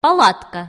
палатка.